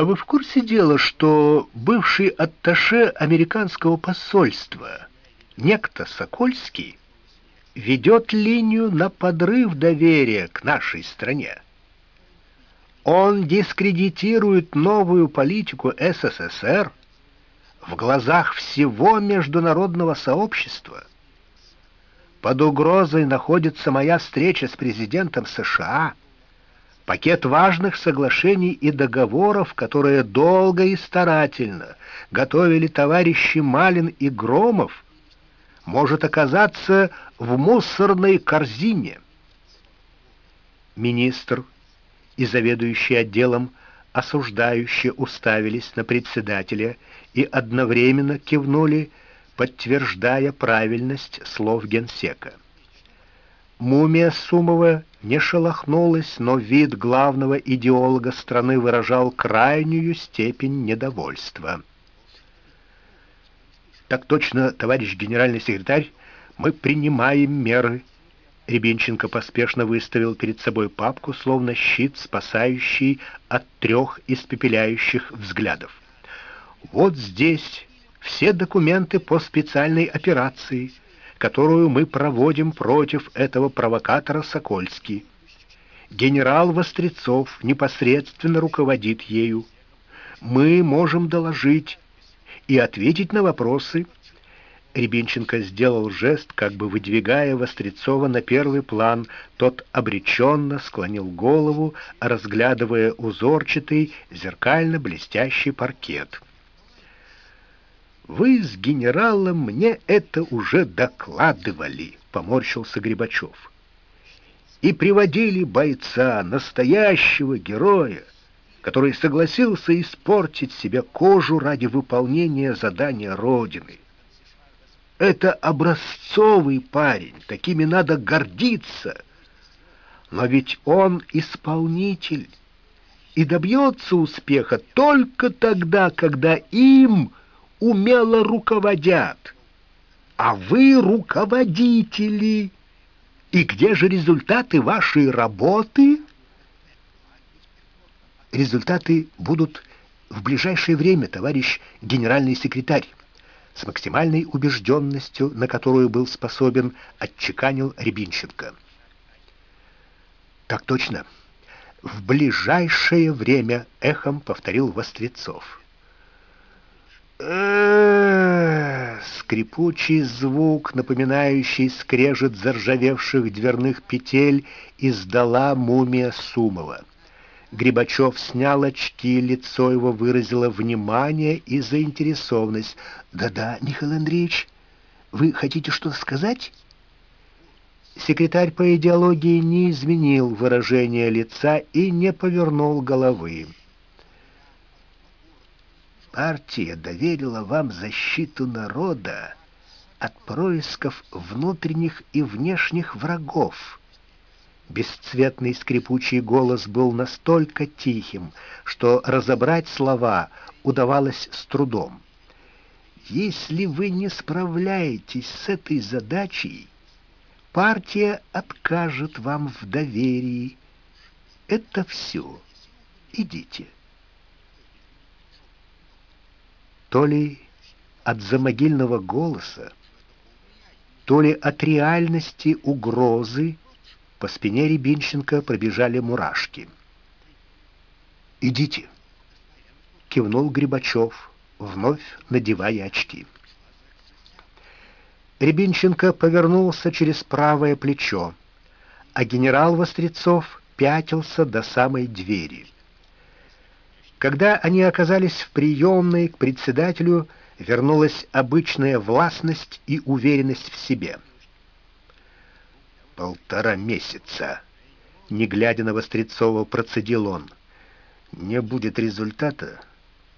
А вы в курсе дела, что бывший атташе американского посольства, некто Сокольский, ведет линию на подрыв доверия к нашей стране? Он дискредитирует новую политику СССР в глазах всего международного сообщества. Под угрозой находится моя встреча с президентом США, пакет важных соглашений и договоров, которые долго и старательно готовили товарищи Малин и Громов, может оказаться в мусорной корзине. Министр и заведующий отделом осуждающе уставились на председателя и одновременно кивнули, подтверждая правильность слов генсека. Мумия Сумова не шелохнулась, но вид главного идеолога страны выражал крайнюю степень недовольства. «Так точно, товарищ генеральный секретарь, мы принимаем меры», Рябинченко поспешно выставил перед собой папку, словно щит, спасающий от трех испепеляющих взглядов. «Вот здесь все документы по специальной операции, которую мы проводим против этого провокатора Сокольский. Генерал Вострецов непосредственно руководит ею. Мы можем доложить и ответить на вопросы, Рябинченко сделал жест, как бы выдвигая Вострецова на первый план. Тот обреченно склонил голову, разглядывая узорчатый, зеркально-блестящий паркет. «Вы с генералом мне это уже докладывали», — поморщился Грибачев. «И приводили бойца, настоящего героя, который согласился испортить себе кожу ради выполнения задания Родины». Это образцовый парень, такими надо гордиться. Но ведь он исполнитель и добьется успеха только тогда, когда им умело руководят. А вы руководители. И где же результаты вашей работы? Результаты будут в ближайшее время, товарищ генеральный секретарь с максимальной убежденностью, на которую был способен, отчеканил Рябинченко. «Так точно. В ближайшее время эхом повторил Вострецов. Скрипучий звук, напоминающий скрежет заржавевших дверных петель, издала мумия Сумова. Грибачев снял очки, лицо его выразило внимание и заинтересованность. «Да-да, Михаил Андреевич, вы хотите что-то сказать?» Секретарь по идеологии не изменил выражение лица и не повернул головы. «Партия доверила вам защиту народа от происков внутренних и внешних врагов», Бесцветный скрипучий голос был настолько тихим, что разобрать слова удавалось с трудом. Если вы не справляетесь с этой задачей, партия откажет вам в доверии. Это все. Идите. То ли от замогильного голоса, то ли от реальности угрозы, по спине Рябинченко пробежали мурашки. «Идите», — кивнул Грибачев, вновь надевая очки. Рябинченко повернулся через правое плечо, а генерал Вострецов пятился до самой двери. Когда они оказались в приемной, к председателю вернулась обычная властность и уверенность в себе — полтора месяца. Не глядя на Вострецова, процедил он. Не будет результата,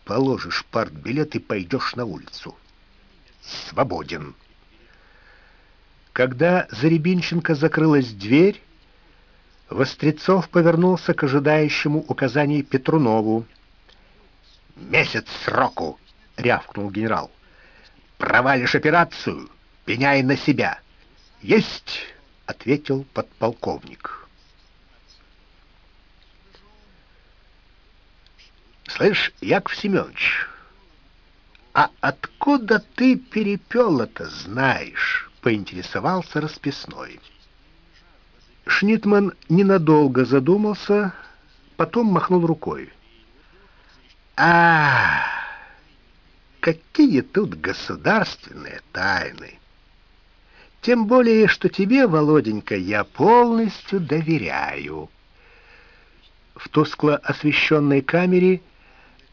положишь партбилет и пойдешь на улицу. Свободен. Когда за Рябинченко закрылась дверь, Вострецов повернулся к ожидающему указаний Петрунову. «Месяц сроку!» — рявкнул генерал. «Провалишь операцию, пеняй на себя!» «Есть!» — ответил подполковник. Слышь, Яков Семенович, а откуда ты перепел это знаешь? Поинтересовался расписной. Шнитман ненадолго задумался, потом махнул рукой. А, какие тут государственные тайны! Тем более, что тебе, Володенька, я полностью доверяю. В тускло освещенной камере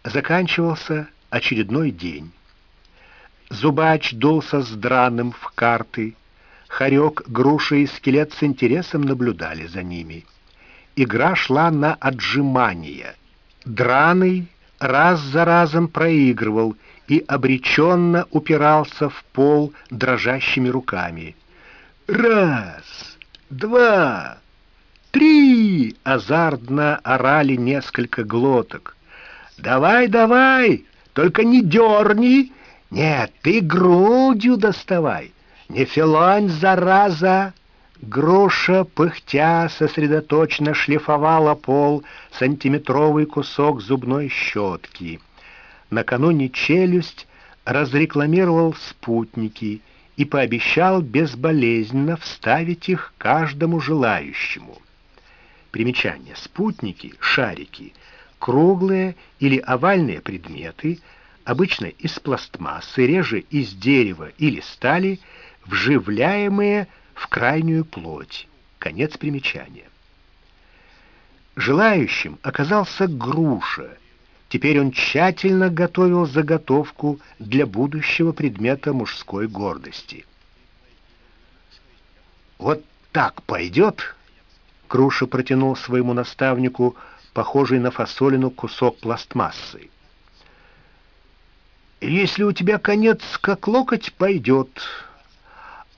заканчивался очередной день. Зубач дулся с драным в карты. Хорек, груша и скелет с интересом наблюдали за ними. Игра шла на отжимание. Драный раз за разом проигрывал и обреченно упирался в пол дрожащими руками. «Раз, два, три!» — азартно орали несколько глоток. «Давай, давай! Только не дерни! Нет, ты грудью доставай! Не филонь, зараза!» Груша, пыхтя, сосредоточенно шлифовала пол сантиметровый кусок зубной щетки. Накануне челюсть разрекламировал спутники и пообещал безболезненно вставить их каждому желающему. Примечание. Спутники, шарики — Круглые или овальные предметы, обычно из пластмассы, реже из дерева или стали, вживляемые в крайнюю плоть. Конец примечания. Желающим оказался груша. Теперь он тщательно готовил заготовку для будущего предмета мужской гордости. «Вот так пойдет?» Круша протянул своему наставнику похожий на фасолину кусок пластмассы. «Если у тебя конец как локоть, пойдет,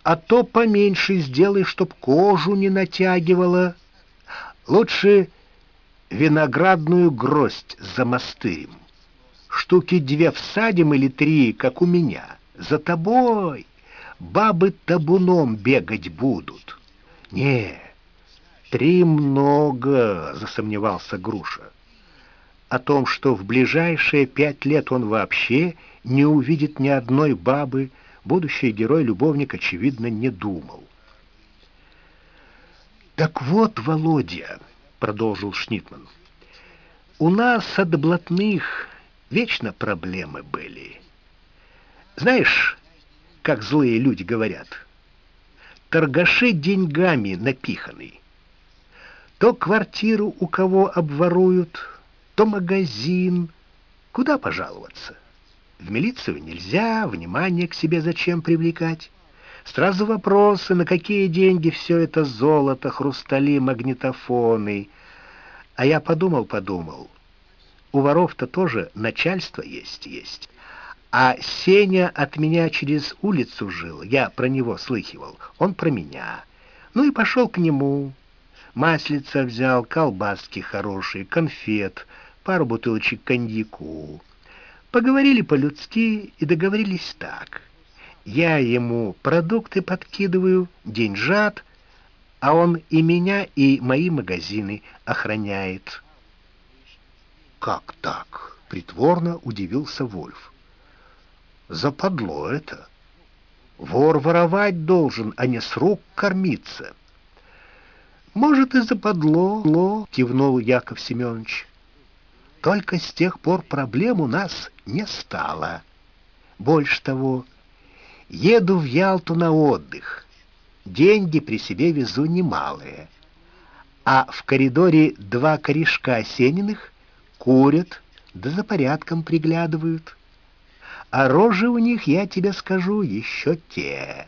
а то поменьше сделай, чтоб кожу не натягивала. Лучше виноградную гроздь замастырим. Штуки две всадим или три, как у меня. За тобой бабы табуном бегать будут. Нет, «Три много», — засомневался Груша. О том, что в ближайшие пять лет он вообще не увидит ни одной бабы, будущий герой-любовник, очевидно, не думал. «Так вот, Володя», — продолжил Шнитман, — «у нас от блатных вечно проблемы были. Знаешь, как злые люди говорят, торгаши деньгами напиханы». То квартиру у кого обворуют, то магазин. Куда пожаловаться? В милицию нельзя, внимание к себе зачем привлекать? Сразу вопросы, на какие деньги все это золото, хрустали, магнитофоны. А я подумал-подумал. У воров-то тоже начальство есть, есть. А Сеня от меня через улицу жил, я про него слыхивал, он про меня. Ну и пошел к нему, Маслица взял, колбаски хорошие, конфет, пару бутылочек коньяку. Поговорили по-людски и договорились так. Я ему продукты подкидываю, деньжат, а он и меня, и мои магазины охраняет. «Как так?» — притворно удивился Вольф. «Западло это. Вор воровать должен, а не с рук кормиться». «Может, и западло», — кивнул Яков Семенович. «Только с тех пор проблем у нас не стало. Больше того, еду в Ялту на отдых. Деньги при себе везу немалые. А в коридоре два корешка осениных курят, да за порядком приглядывают. А рожи у них, я тебе скажу, еще те».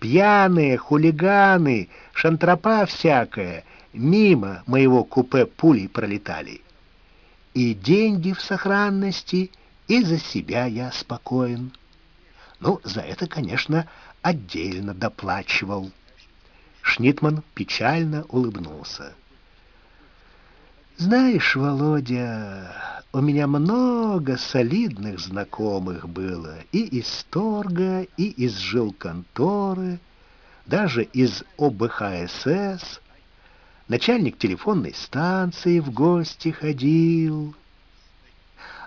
Пьяные, хулиганы, шантропа всякая мимо моего купе пулей пролетали. И деньги в сохранности, и за себя я спокоен. Ну, за это, конечно, отдельно доплачивал. Шнитман печально улыбнулся. Знаешь, Володя, у меня много солидных знакомых было и из торга, и из жилконторы, даже из ОБХСС. Начальник телефонной станции в гости ходил.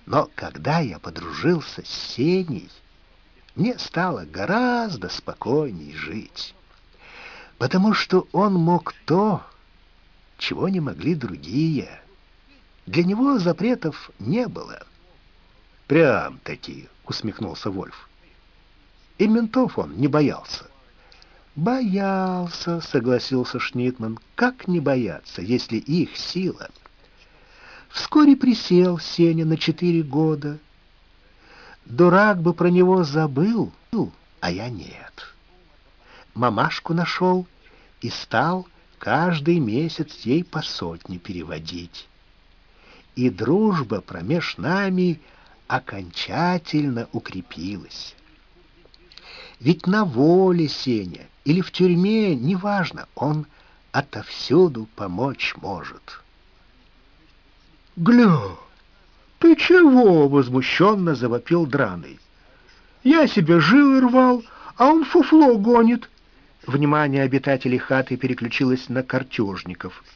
Но когда я подружился с Сеней, мне стало гораздо спокойней жить, потому что он мог то, чего не могли другие. Для него запретов не было. «Прям-таки», — усмехнулся Вольф. «И ментов он не боялся». «Боялся», — согласился Шнитман. «Как не бояться, если их сила?» Вскоре присел Сеня на четыре года. Дурак бы про него забыл, а я нет. Мамашку нашел и стал каждый месяц ей по сотне переводить и дружба промеж нами окончательно укрепилась. Ведь на воле Сеня или в тюрьме, неважно, он отовсюду помочь может. «Гля, ты чего?» — возмущенно завопил Драный. «Я себе жилы рвал, а он фуфло гонит». Внимание обитателей хаты переключилось на картежников —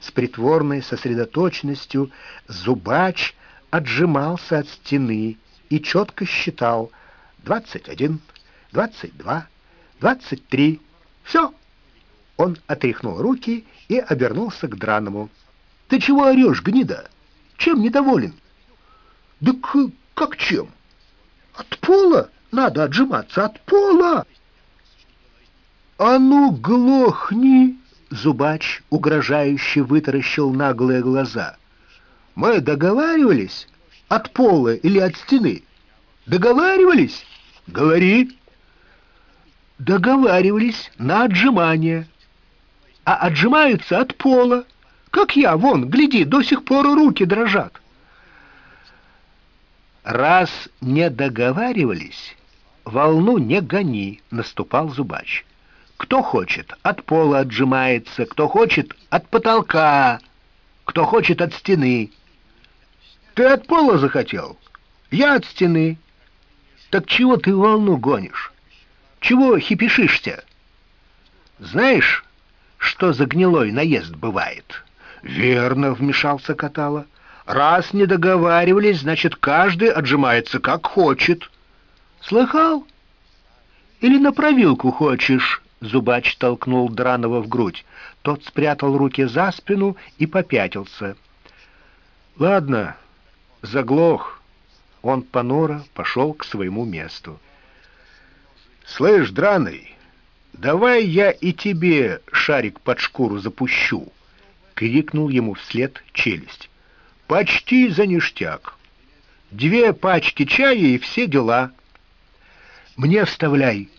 с притворной сосредоточенностью зубач отжимался от стены и четко считал «двадцать один, двадцать два, двадцать три». «Все!» Он отряхнул руки и обернулся к драному. «Ты чего орешь, гнида? Чем недоволен?» «Да как чем? От пола надо отжиматься, от пола!» «А ну, глохни!» Зубач угрожающе вытаращил наглые глаза. «Мы договаривались? От пола или от стены? Договаривались? Говори!» «Договаривались на отжимание. А отжимаются от пола. Как я, вон, гляди, до сих пор руки дрожат». «Раз не договаривались, волну не гони», — наступал Зубач. Кто хочет, от пола отжимается, кто хочет, от потолка, кто хочет, от стены. Ты от пола захотел? Я от стены. Так чего ты волну гонишь? Чего хипишишься? Знаешь, что за гнилой наезд бывает? Верно, вмешался Катала. Раз не договаривались, значит, каждый отжимается как хочет. Слыхал? Или на провилку хочешь? Зубач толкнул Дранова в грудь. Тот спрятал руки за спину и попятился. «Ладно, заглох». Он понуро пошел к своему месту. «Слышь, Драный, давай я и тебе шарик под шкуру запущу!» — крикнул ему вслед челюсть. «Почти за ништяк. Две пачки чая и все дела. Мне вставляй!»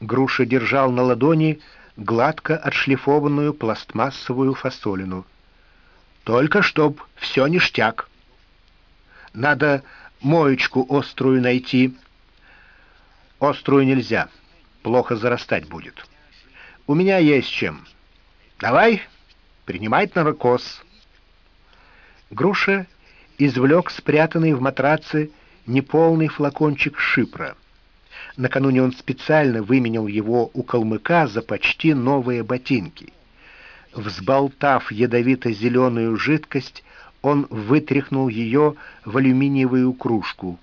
Груша держал на ладони гладко отшлифованную пластмассовую фасолину. «Только чтоб все ништяк. Надо моечку острую найти. Острую нельзя, плохо зарастать будет. У меня есть чем. Давай, принимать наркоз». Груша извлек спрятанный в матраце неполный флакончик шипра — Накануне он специально выменял его у калмыка за почти новые ботинки. Взболтав ядовито-зеленую жидкость, он вытряхнул ее в алюминиевую кружку.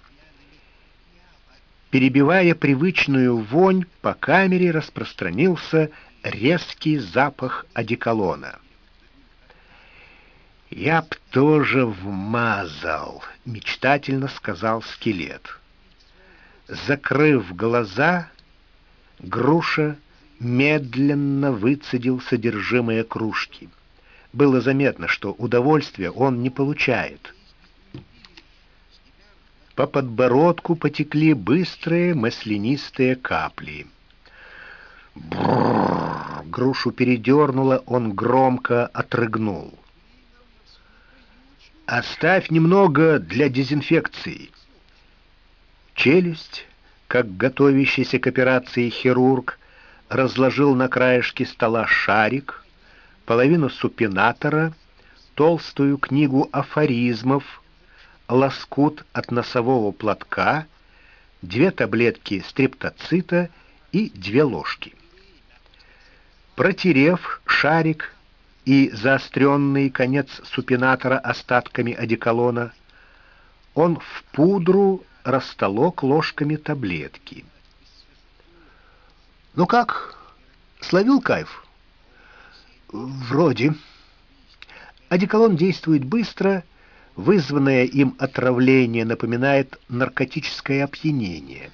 Перебивая привычную вонь, по камере распространился резкий запах одеколона. «Я б тоже вмазал», — мечтательно сказал скелет. Закрыв глаза, Груша медленно выцедил содержимое кружки. Было заметно, что удовольствия он не получает. По подбородку потекли быстрые маслянистые капли. Бррр! Грушу передернуло, он громко отрыгнул. «Оставь немного для дезинфекции». Челюсть, как готовящийся к операции хирург, разложил на краешке стола шарик, половину супинатора, толстую книгу афоризмов, лоскут от носового платка, две таблетки стрептоцита и две ложки. Протерев шарик и заостренный конец супинатора остатками одеколона, он в пудру растолок ложками таблетки. «Ну как, словил кайф?» «Вроде». Одеколон действует быстро, вызванное им отравление напоминает наркотическое опьянение.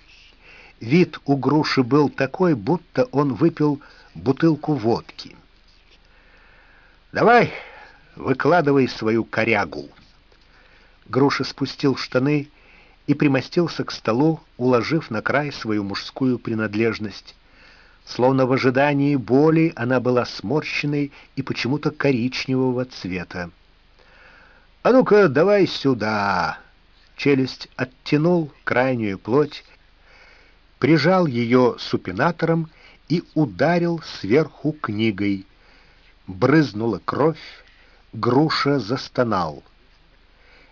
Вид у груши был такой, будто он выпил бутылку водки. «Давай, выкладывай свою корягу». Груша спустил штаны и примостился к столу, уложив на край свою мужскую принадлежность. Словно в ожидании боли она была сморщенной и почему-то коричневого цвета. «А ну-ка, давай сюда!» Челюсть оттянул крайнюю плоть, прижал ее супинатором и ударил сверху книгой. Брызнула кровь, груша застонал.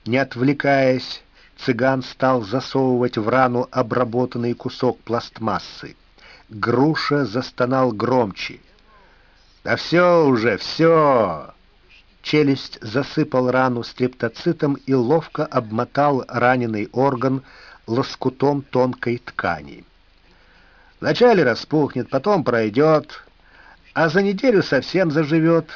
Не отвлекаясь, цыган стал засовывать в рану обработанный кусок пластмассы. Груша застонал громче. «Да все уже, все!» Челюсть засыпал рану стрептоцитом и ловко обмотал раненый орган лоскутом тонкой ткани. Вначале распухнет, потом пройдет, а за неделю совсем заживет.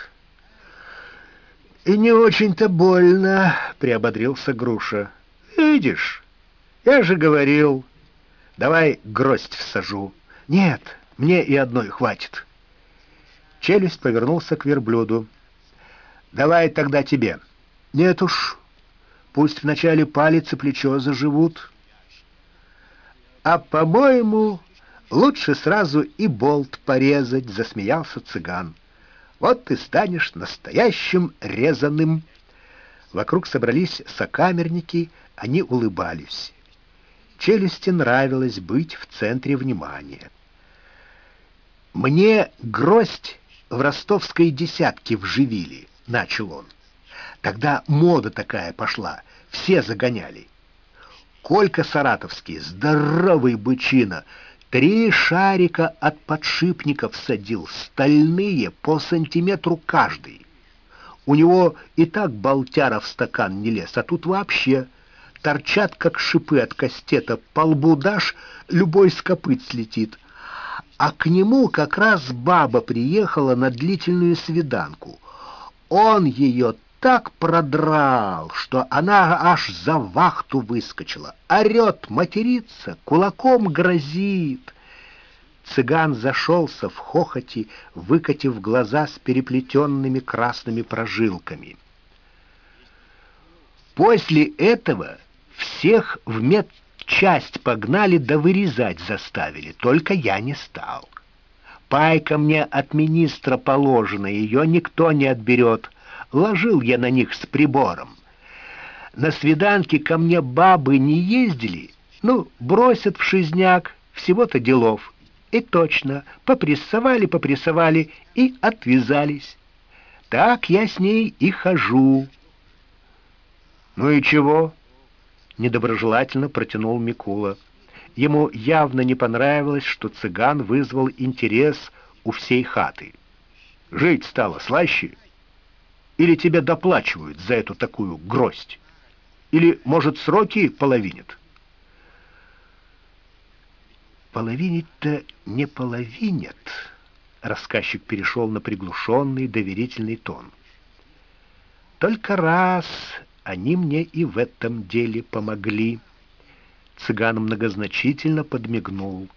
«И не очень-то больно», — приободрился Груша. «Видишь, я же говорил. Давай гроздь всажу». «Нет, мне и одной хватит». Челюсть повернулся к верблюду. «Давай тогда тебе». «Нет уж, пусть вначале палец и плечо заживут». «А, по-моему, лучше сразу и болт порезать», — засмеялся цыган. «Вот ты станешь настоящим резаным». Вокруг собрались сокамерники, они улыбались. Челюсти нравилось быть в центре внимания. «Мне гроздь в ростовской десятке вживили», — начал он. «Тогда мода такая пошла, все загоняли. Колька Саратовский, здоровый бычина, три шарика от подшипников садил, стальные, по сантиметру каждый. У него и так болтяра в стакан не лез, а тут вообще торчат, как шипы от кастета, по лбу дашь, любой с копыт слетит. А к нему как раз баба приехала на длительную свиданку. Он ее так продрал, что она аж за вахту выскочила. Орет, матерится, кулаком грозит. Цыган зашелся в хохоте, выкатив глаза с переплетенными красными прожилками. После этого всех в медчасть погнали да вырезать заставили, только я не стал. Пайка мне от министра положена, ее никто не отберет. Ложил я на них с прибором. На свиданке ко мне бабы не ездили, ну, бросят в шизняк, всего-то делов. И точно, попрессовали, попрессовали и отвязались. Так я с ней и хожу. Ну и чего? недоброжелательно протянул Микула. Ему явно не понравилось, что цыган вызвал интерес у всей хаты. «Жить стало слаще? Или тебе доплачивают за эту такую гроздь? Или, может, сроки половинят?» «Половинить-то не половинят», — рассказчик перешел на приглушенный доверительный тон. «Только раз они мне и в этом деле помогли. Цыган многозначительно подмигнул,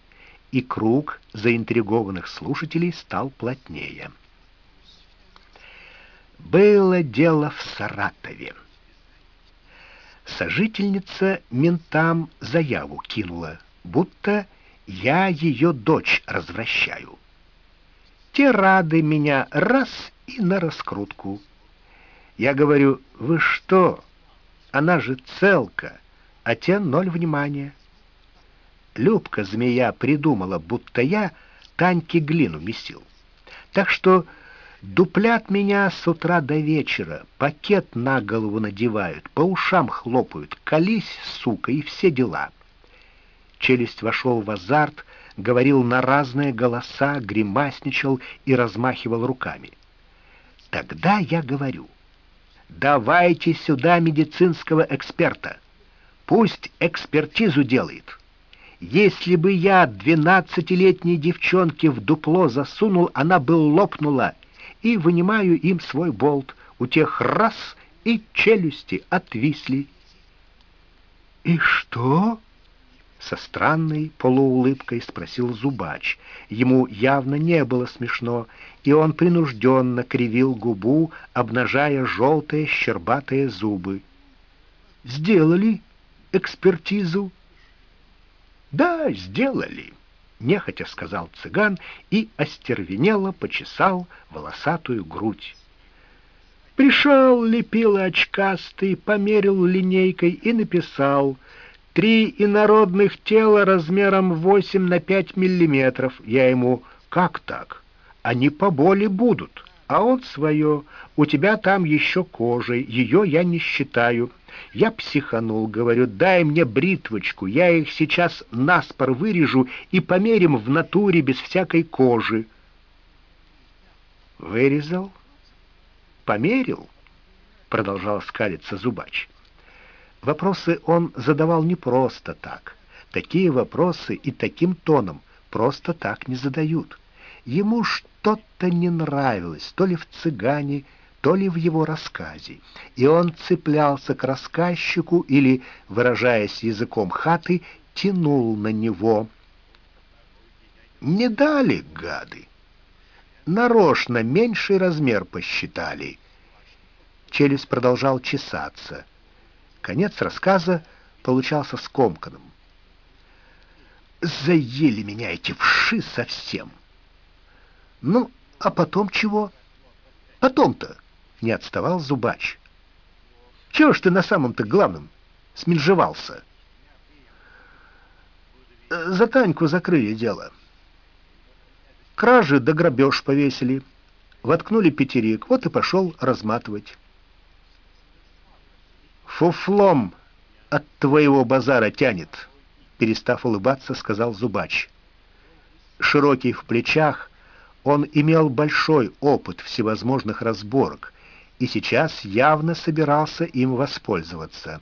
и круг заинтригованных слушателей стал плотнее. Было дело в Саратове. Сожительница ментам заяву кинула, будто я ее дочь развращаю. Те рады меня раз и на раскрутку. Я говорю, вы что? Она же целка, а те ноль внимания. Любка-змея придумала, будто я Таньке глину месил. Так что дуплят меня с утра до вечера, пакет на голову надевают, по ушам хлопают, колись, сука, и все дела. Челюсть вошел в азарт, говорил на разные голоса, гримасничал и размахивал руками. Тогда я говорю, Давайте сюда медицинского эксперта. Пусть экспертизу делает. Если бы я двенадцатилетней девчонке в дупло засунул, она бы лопнула, и вынимаю им свой болт. У тех раз и челюсти отвисли. «И что?» — со странной полуулыбкой спросил Зубач. Ему явно не было смешно, и он принужденно кривил губу, обнажая желтые щербатые зубы. «Сделали экспертизу?» «Да, сделали», — нехотя сказал цыган и остервенело почесал волосатую грудь. Пришел, лепил очкастый, померил линейкой и написал «Три инородных тела размером восемь на пять миллиметров». Я ему «Как так? Они по боли будут». А он свое, у тебя там еще кожей, ее я не считаю. Я психанул, говорю, дай мне бритвочку, я их сейчас наспор вырежу и померим в натуре без всякой кожи. Вырезал, померил, продолжал скалиться зубач. Вопросы он задавал не просто так. Такие вопросы и таким тоном просто так не задают. Ему что-то не нравилось, то ли в цыгане, то ли в его рассказе, и он цеплялся к рассказчику или, выражаясь языком хаты, тянул на него. Не дали, гады. Нарочно меньший размер посчитали. Челюсть продолжал чесаться. Конец рассказа получался скомканным. Заели меня эти вши совсем. Ну, а потом чего? Потом-то не отставал Зубач. Чего ж ты на самом-то главном смельжевался? За Таньку закрыли дело. Кражи да грабеж повесили. Воткнули пятерик, вот и пошел разматывать. Фуфлом от твоего базара тянет, перестав улыбаться, сказал Зубач. Широкий в плечах, он имел большой опыт всевозможных разборок, и сейчас явно собирался им воспользоваться.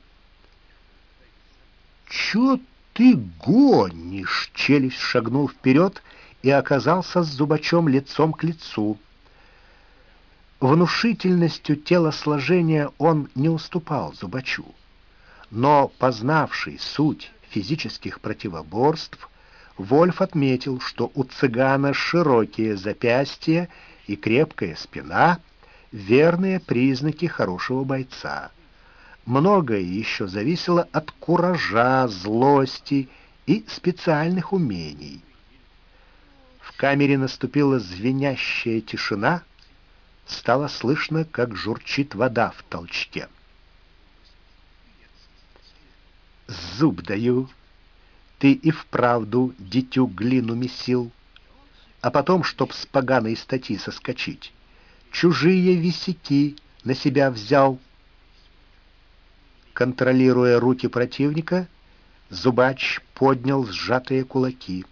«Чё ты гонишь?» — челюсть шагнул вперед и оказался с зубачом лицом к лицу. Внушительностью телосложения он не уступал зубачу, но, познавший суть физических противоборств, Вольф отметил, что у цыгана широкие запястья и крепкая спина — верные признаки хорошего бойца. Многое еще зависело от куража, злости и специальных умений. В камере наступила звенящая тишина, стало слышно, как журчит вода в толчке. «Зуб даю, ты и вправду дитю глину месил, а потом, чтоб с поганой стати соскочить, чужие висяки на себя взял. Контролируя руки противника, Зубач поднял сжатые кулаки.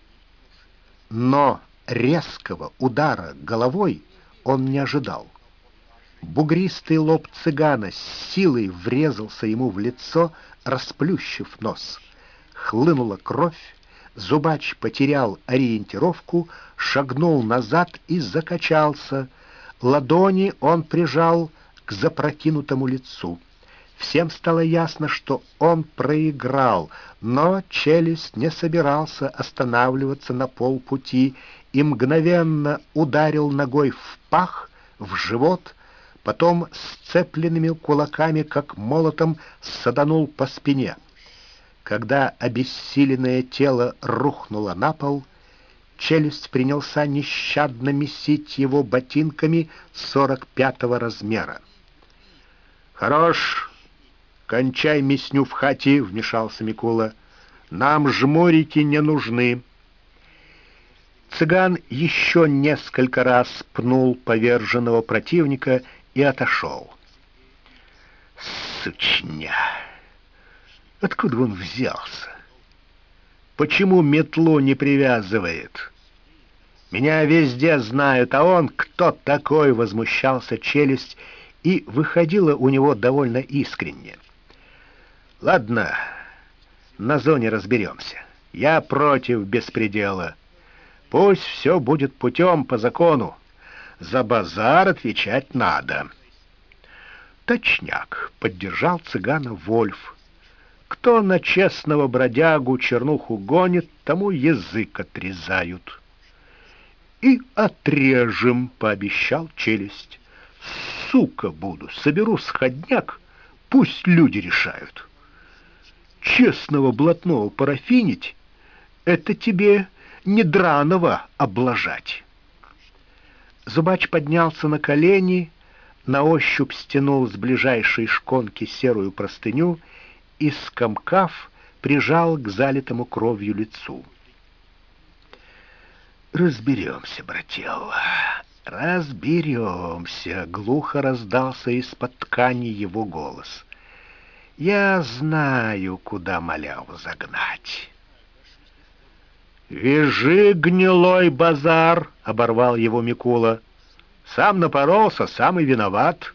Но резкого удара головой он не ожидал. Бугристый лоб цыгана с силой врезался ему в лицо, расплющив нос. Хлынула кровь, Зубач потерял ориентировку, шагнул назад и закачался — Ладони он прижал к запрокинутому лицу. Всем стало ясно, что он проиграл, но челюсть не собирался останавливаться на полпути и мгновенно ударил ногой в пах, в живот, потом сцепленными кулаками, как молотом, саданул по спине. Когда обессиленное тело рухнуло на пол, челюсть принялся нещадно месить его ботинками сорок пятого размера. «Хорош! Кончай мясню в хате!» — вмешался Микула. «Нам жмурики не нужны!» Цыган еще несколько раз пнул поверженного противника и отошел. «Сучня! Откуда он взялся? Почему метлу не привязывает?» Меня везде знают, а он кто такой?» — возмущался челюсть, и выходило у него довольно искренне. «Ладно, на зоне разберемся. Я против беспредела. Пусть все будет путем по закону. За базар отвечать надо. Точняк, поддержал цыгана Вольф. Кто на честного бродягу чернуху гонит, тому язык отрезают. И отрежем, пообещал челюсть. Сука буду, соберу сходняк, пусть люди решают. Честного блатного парафинить — это тебе не драного облажать. Зубач поднялся на колени, на ощупь стянул с ближайшей шконки серую простыню и, скомкав, прижал к залитому кровью лицу. «Разберемся, брателла, разберемся», — глухо раздался из-под ткани его голос. «Я знаю, куда маляву загнать». «Вяжи, гнилой базар!» — оборвал его Микула. «Сам напоролся, сам и виноват».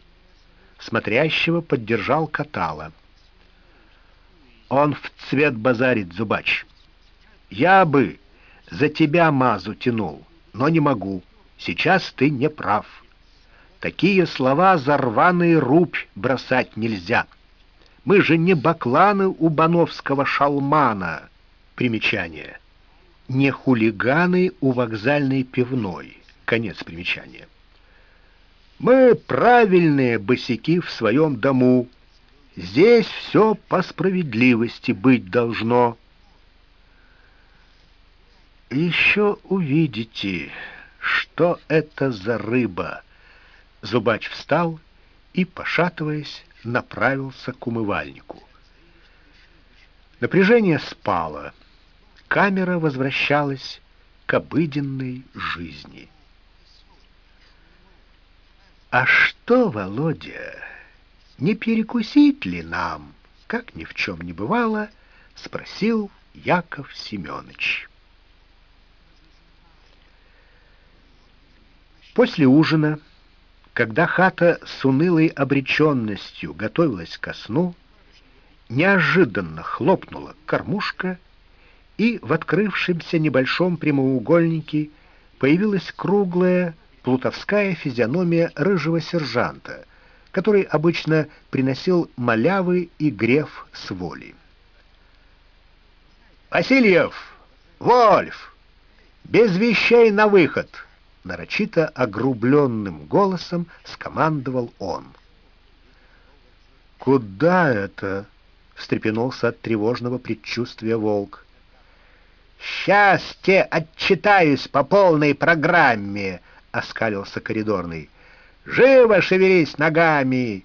Смотрящего поддержал Катала. Он в цвет базарит, зубач. Я бы за тебя мазу тянул, но не могу. Сейчас ты не прав. Такие слова за рваный рубь бросать нельзя. Мы же не бакланы у бановского шалмана. Примечание. Не хулиганы у вокзальной пивной. Конец примечания. Мы правильные босяки в своем дому, Здесь все по справедливости быть должно. Еще увидите, что это за рыба. Зубач встал и, пошатываясь, направился к умывальнику. Напряжение спало. Камера возвращалась к обыденной жизни. «А что, Володя?» не перекусить ли нам, как ни в чем не бывало, спросил Яков Семенович. После ужина, когда хата с унылой обреченностью готовилась ко сну, неожиданно хлопнула кормушка, и в открывшемся небольшом прямоугольнике появилась круглая плутовская физиономия рыжего сержанта — который обычно приносил малявы и греф с воли. «Васильев! Вольф! Без вещей на выход!» Нарочито огрубленным голосом скомандовал он. «Куда это?» — встрепенулся от тревожного предчувствия волк. «Сейчас те отчитаюсь по полной программе!» — оскалился коридорный. Живо шевелись ногами!»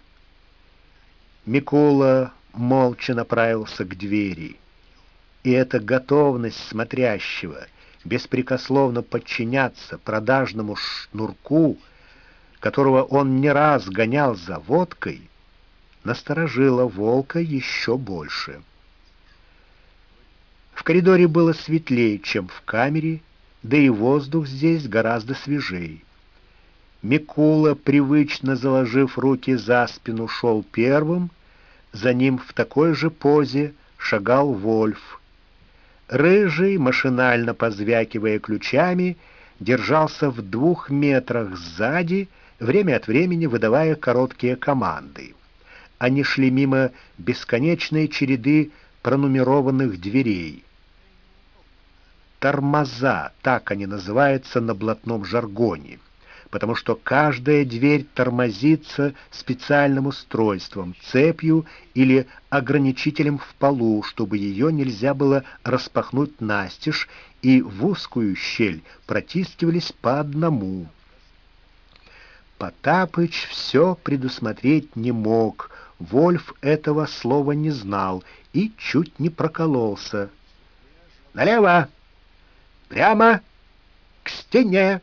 Микула молча направился к двери. И эта готовность смотрящего беспрекословно подчиняться продажному шнурку, которого он не раз гонял за водкой, насторожила волка еще больше. В коридоре было светлее, чем в камере, да и воздух здесь гораздо свежее. Микула, привычно заложив руки за спину, шел первым, за ним в такой же позе шагал Вольф. Рыжий, машинально позвякивая ключами, держался в двух метрах сзади, время от времени выдавая короткие команды. Они шли мимо бесконечной череды пронумерованных дверей. Тормоза, так они называются на блатном жаргоне потому что каждая дверь тормозится специальным устройством, цепью или ограничителем в полу, чтобы ее нельзя было распахнуть настежь, и в узкую щель протискивались по одному. Потапыч все предусмотреть не мог, Вольф этого слова не знал и чуть не прокололся. «Налево! Прямо к стене!»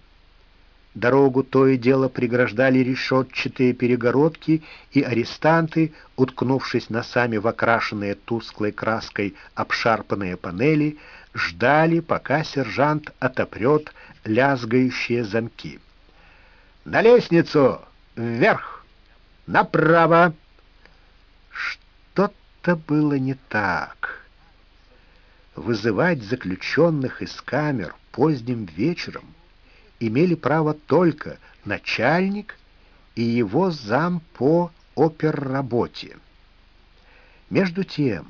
Дорогу то и дело преграждали решетчатые перегородки, и арестанты, уткнувшись носами в окрашенные тусклой краской обшарпанные панели, ждали, пока сержант отопрет лязгающие замки. «На лестницу! Вверх! Направо!» Что-то было не так. вызывать заключенных из камер поздним вечером имели право только начальник и его зам по оперработе. Между тем,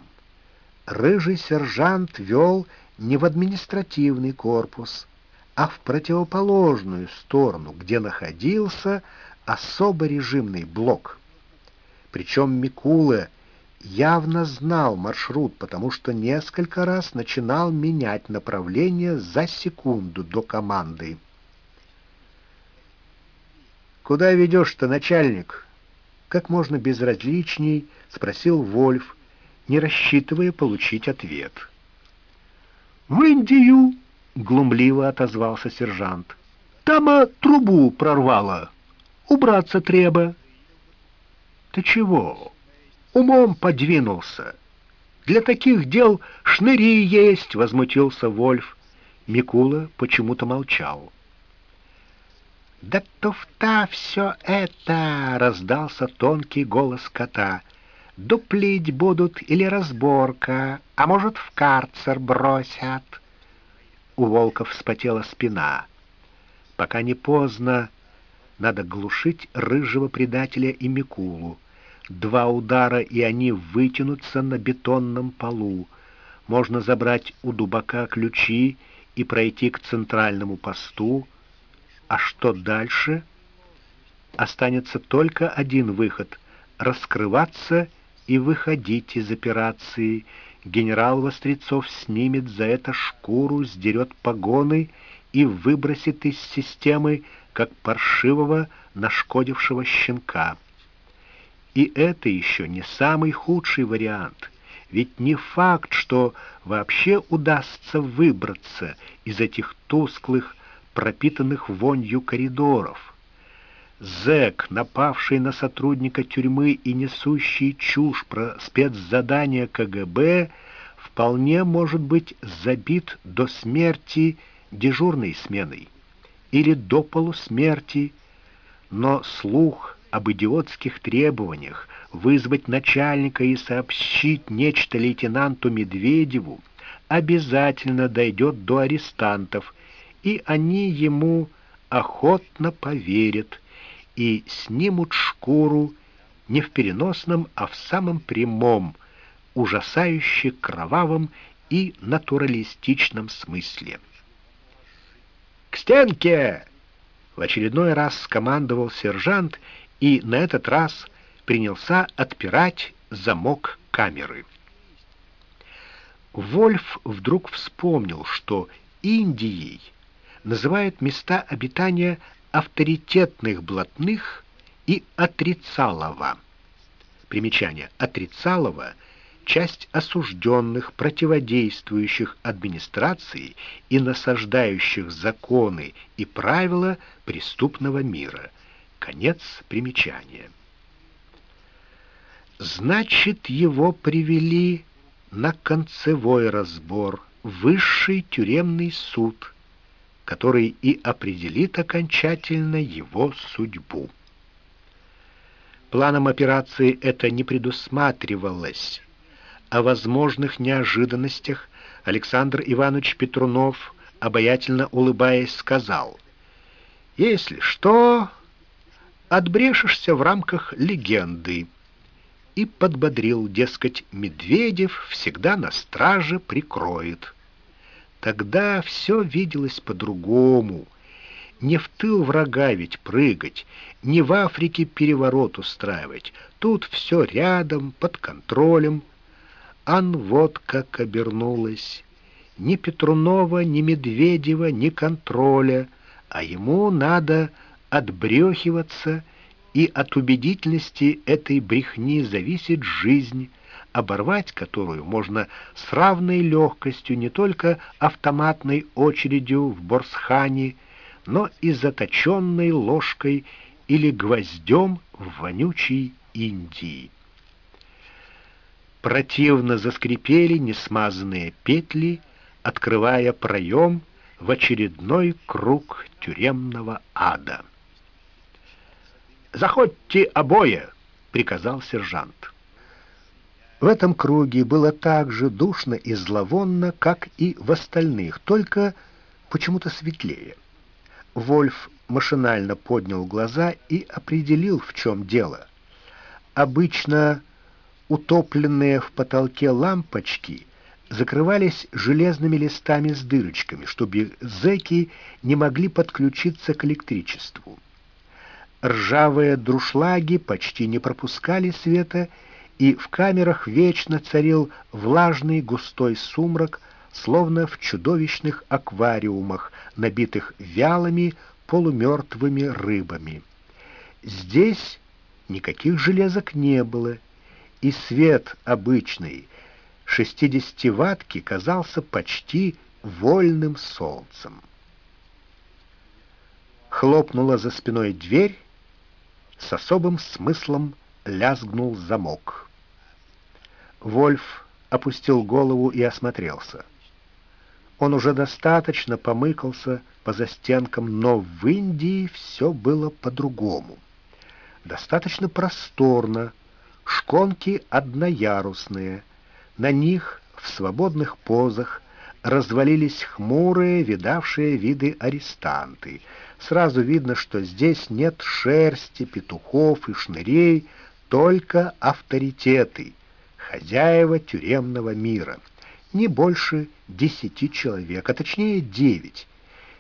рыжий сержант вел не в административный корпус, а в противоположную сторону, где находился особо режимный блок. Причем Микула явно знал маршрут, потому что несколько раз начинал менять направление за секунду до команды. «Куда ведешь-то, начальник?» Как можно безразличней спросил Вольф, не рассчитывая получить ответ. «В Индию!» — глумливо отозвался сержант. «Там а, трубу прорвало. Убраться треба». «Ты чего?» умом подвинулся. Для таких дел шныри есть, — возмутился Вольф. Микула почему-то молчал. «Да туфта все это!» — раздался тонкий голос кота. «Дуплить будут или разборка, а может, в карцер бросят». У волка вспотела спина. Пока не поздно, надо глушить рыжего предателя и Микулу. Два удара, и они вытянутся на бетонном полу. Можно забрать у дубака ключи и пройти к центральному посту. А что дальше? Останется только один выход — раскрываться и выходить из операции. Генерал Вострецов снимет за это шкуру, сдерет погоны и выбросит из системы, как паршивого, нашкодившего щенка. И это еще не самый худший вариант, ведь не факт, что вообще удастся выбраться из этих тусклых, пропитанных вонью коридоров. Зэк, напавший на сотрудника тюрьмы и несущий чушь про спецзадание КГБ, вполне может быть забит до смерти дежурной сменой или до полусмерти, но слух об идиотских требованиях вызвать начальника и сообщить нечто лейтенанту Медведеву обязательно дойдет до арестантов, и они ему охотно поверят и снимут шкуру не в переносном, а в самом прямом, ужасающе кровавом и натуралистичном смысле. «К стенке!» В очередной раз скомандовал сержант, и на этот раз принялся отпирать замок камеры. Вольф вдруг вспомнил, что Индией называют места обитания авторитетных блатных и отрицалова. Примечание. Отрицалова — часть осужденных, противодействующих администрации и насаждающих законы и правила преступного мира — Конец примечания. Значит, его привели на концевой разбор, высший тюремный суд, который и определит окончательно его судьбу. Планом операции это не предусматривалось. О возможных неожиданностях Александр Иванович Петрунов, обаятельно улыбаясь, сказал, «Если что, отбрешешься в рамках легенды. И подбодрил, дескать, Медведев всегда на страже прикроет. Тогда все виделось по-другому. Не в тыл врага ведь прыгать, не в Африке переворот устраивать. Тут все рядом, под контролем. Ан вот как обернулась. Ни Петрунова, ни Медведева, ни контроля, а ему надо отбрехиваться, и от убедительности этой брехни зависит жизнь, оборвать которую можно с равной легкостью не только автоматной очередью в Борсхане, но и заточенной ложкой или гвоздем в вонючей Индии. Противно заскрипели несмазанные петли, открывая проем в очередной круг тюремного ада. «Заходьте обои!» — приказал сержант. В этом круге было так же душно и зловонно, как и в остальных, только почему-то светлее. Вольф машинально поднял глаза и определил, в чем дело. Обычно утопленные в потолке лампочки закрывались железными листами с дырочками, чтобы зэки не могли подключиться к электричеству. Ржавые друшлаги почти не пропускали света, и в камерах вечно царил влажный густой сумрак, словно в чудовищных аквариумах, набитых вялыми полумертвыми рыбами. Здесь никаких железок не было, и свет обычный шестидесятиватки казался почти вольным солнцем. Хлопнула за спиной дверь, с особым смыслом лязгнул замок. Вольф опустил голову и осмотрелся. Он уже достаточно помыкался по застенкам, но в Индии все было по-другому. Достаточно просторно, шконки одноярусные, на них в свободных позах развалились хмурые, видавшие виды арестанты. Сразу видно, что здесь нет шерсти, петухов и шнырей, только авторитеты, хозяева тюремного мира. Не больше десяти человек, а точнее девять.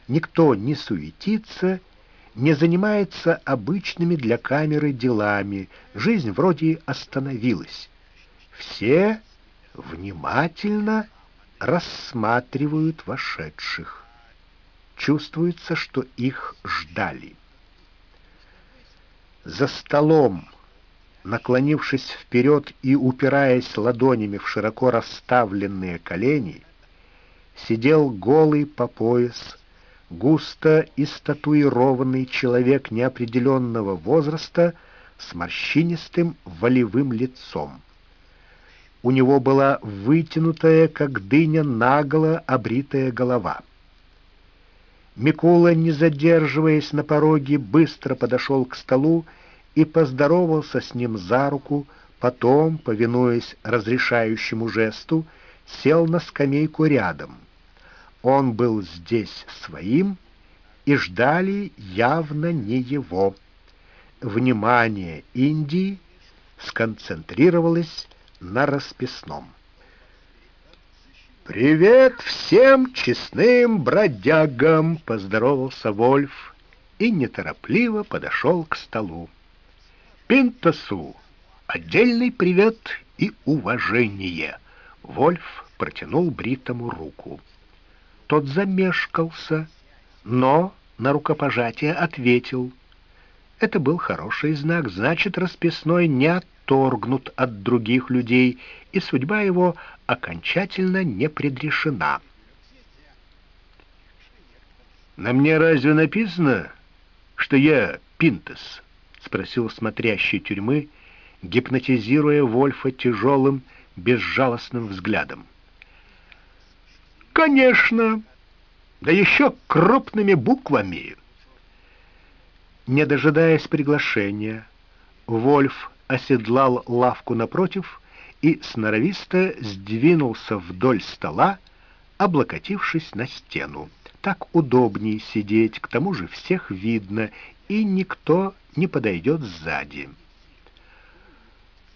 Никто не суетится, не занимается обычными для камеры делами. Жизнь вроде остановилась. Все внимательно рассматривают вошедших. Чувствуется, что их ждали. За столом, наклонившись вперед и упираясь ладонями в широко расставленные колени, сидел голый по пояс, густо истатуированный человек неопределенного возраста с морщинистым волевым лицом. У него была вытянутая, как дыня, наголо обритая голова. Микула, не задерживаясь на пороге, быстро подошел к столу и поздоровался с ним за руку, потом, повинуясь разрешающему жесту, сел на скамейку рядом. Он был здесь своим, и ждали явно не его. Внимание Индии сконцентрировалось на расписном. «Привет всем честным бродягам!» — поздоровался Вольф и неторопливо подошел к столу. «Пинтасу! Отдельный привет и уважение!» Вольф протянул Бритому руку. Тот замешкался, но на рукопожатие ответил. Это был хороший знак, значит, расписной не от отторгнут от других людей, и судьба его окончательно не предрешена. «На мне разве написано, что я Пинтес?» — спросил смотрящий тюрьмы, гипнотизируя Вольфа тяжелым, безжалостным взглядом. «Конечно! Да еще крупными буквами!» Не дожидаясь приглашения, Вольф оседлал лавку напротив и сноровисто сдвинулся вдоль стола, облокотившись на стену. Так удобнее сидеть, к тому же всех видно, и никто не подойдет сзади.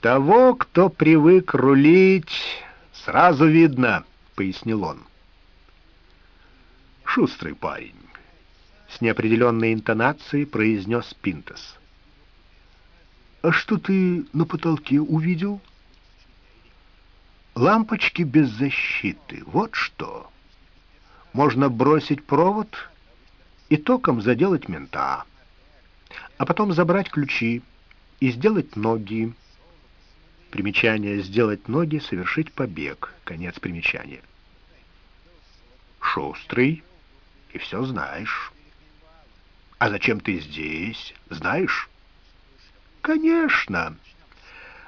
«Того, кто привык рулить, сразу видно», — пояснил он. «Шустрый парень», — с неопределенной интонацией произнес Пинтес. «А что ты на потолке увидел?» «Лампочки без защиты. Вот что. Можно бросить провод и током заделать мента, а потом забрать ключи и сделать ноги. Примечание «сделать ноги» — совершить побег. Конец примечания. Шустрый, и все знаешь. А зачем ты здесь, знаешь?» «Конечно!»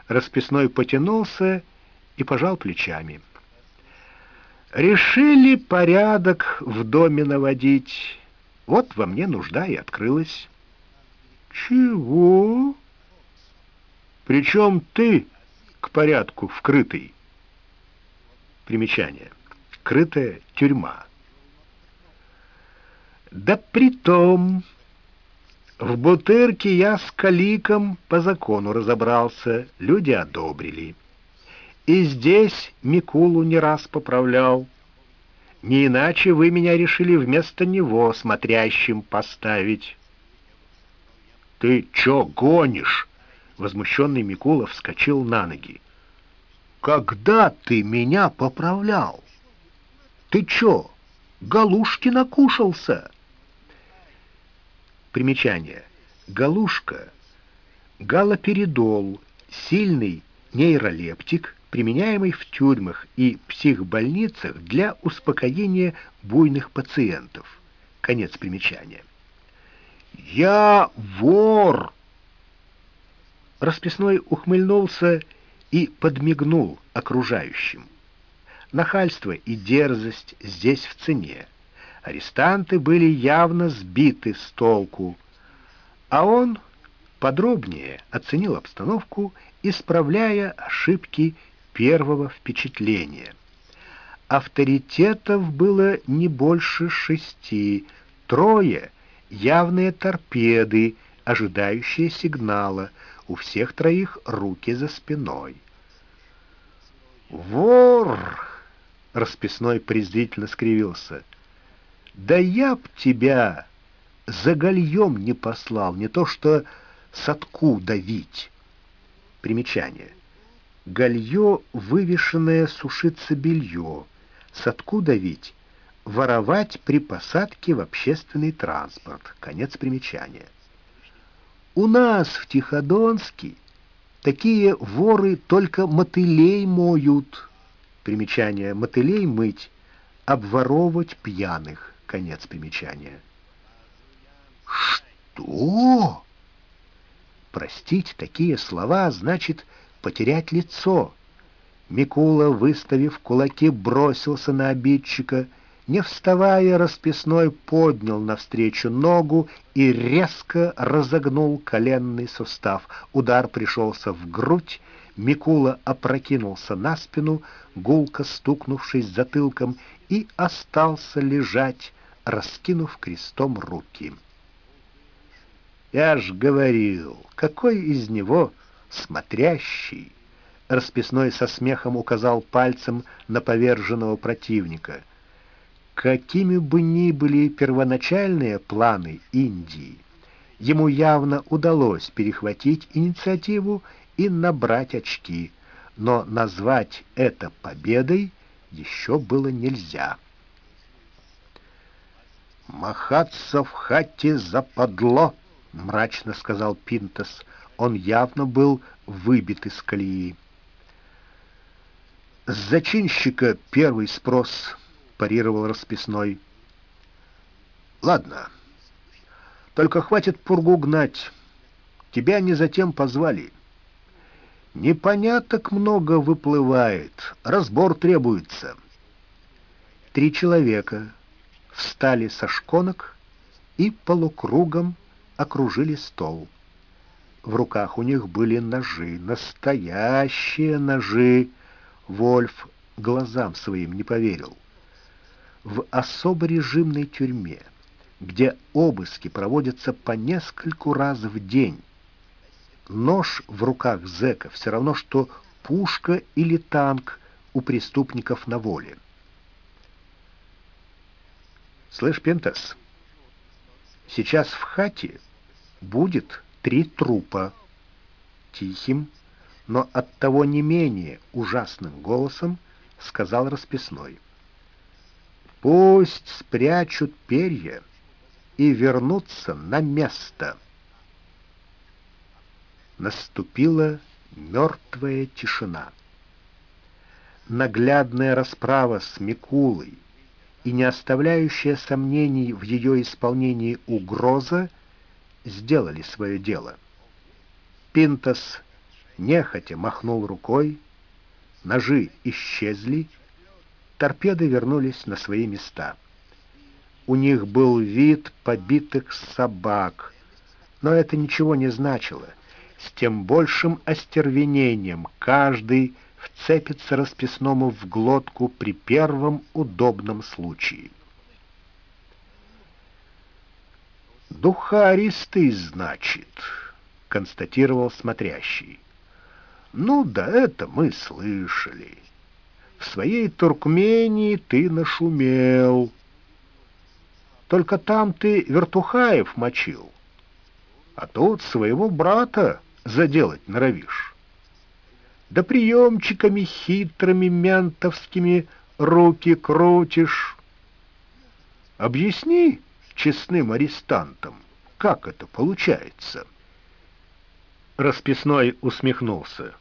Расписной потянулся и пожал плечами. «Решили порядок в доме наводить. Вот во мне нужда и открылась». «Чего?» «Причем ты к порядку в крытой. Примечание. Крытая тюрьма. Да притом, в Бутырке я с Каликом по закону разобрался, люди одобрили. И здесь Микулу не раз поправлял. Не иначе вы меня решили вместо него смотрящим поставить. «Ты чё гонишь?» Возмущенный Микула вскочил на ноги. «Когда ты меня поправлял? Ты чё, галушки накушался?» Примечание. Галушка — галоперидол, сильный нейролептик, применяемый в тюрьмах и психбольницах для успокоения буйных пациентов. Конец примечания. «Я вор!» Расписной ухмыльнулся и подмигнул окружающим. Нахальство и дерзость здесь в цене. Арестанты были явно сбиты с толку, а он подробнее оценил обстановку, исправляя ошибки первого впечатления. Авторитетов было не больше шести, трое — явные торпеды, ожидающие сигнала, у всех троих руки за спиной. «Вор!» — расписной презрительно скривился — да я б тебя за гальем не послал, не то что садку давить. Примечание. Галье — вывешенное сушиться белье, садку давить — воровать при посадке в общественный транспорт. Конец примечания. У нас в Тиходонске такие воры только мотылей моют. Примечание. Мотылей мыть, обворовывать пьяных. Конец примечания. Что? Простить такие слова значит потерять лицо. Микула, выставив кулаки, бросился на обидчика. Не вставая, расписной поднял навстречу ногу и резко разогнул коленный сустав. Удар пришелся в грудь, Микула опрокинулся на спину, гулко стукнувшись затылком, и остался лежать, раскинув крестом руки. «Я ж говорил, какой из него смотрящий!» Расписной со смехом указал пальцем на поверженного противника. Какими бы ни были первоначальные планы Индии, ему явно удалось перехватить инициативу и набрать очки, но назвать это победой еще было нельзя. «Махаться в хате западло», — мрачно сказал Пинтас. Он явно был выбит из колеи. «С зачинщика первый спрос», — парировал расписной. «Ладно, только хватит пургу гнать. Тебя не затем позвали. Непоняток много выплывает, разбор требуется». Три человека встали со шконок и полукругом окружили стол. В руках у них были ножи, настоящие ножи. Вольф глазам своим не поверил. В особо режимной тюрьме, где обыски проводятся по нескольку раз в день, нож в руках зэка все равно, что пушка или танк у преступников на воле. Слышь, Пентас, сейчас в хате будет три трупа. Тихим, но оттого не менее ужасным голосом сказал расписной. Пусть спрячут перья и вернутся на место. Наступила мертвая тишина. Наглядная расправа с Микулой, и не оставляющая сомнений в ее исполнении угроза сделали свое дело. Пинтас нехотя махнул рукой, ножи исчезли, торпеды вернулись на свои места. У них был вид побитых собак, но это ничего не значило. с тем большим остервенением каждый вцепится расписному в глотку при первом удобном случае. «Духаристый, значит», — констатировал смотрящий. «Ну да это мы слышали. В своей Туркмении ты нашумел. Только там ты вертухаев мочил, а тут своего брата заделать норовишь. Да приемчиками хитрыми ментовскими руки крутишь. Объясни честным арестантам, как это получается?» Расписной усмехнулся.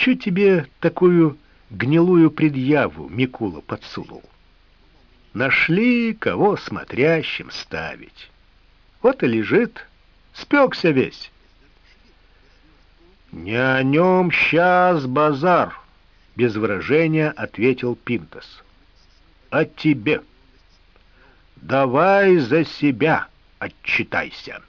«Чё тебе такую гнилую предъяву Микула подсунул? Нашли, кого смотрящим ставить. Вот и лежит, спекся весь». «Не о нем сейчас базар», — без выражения ответил Пинтас. «О тебе. Давай за себя отчитайся».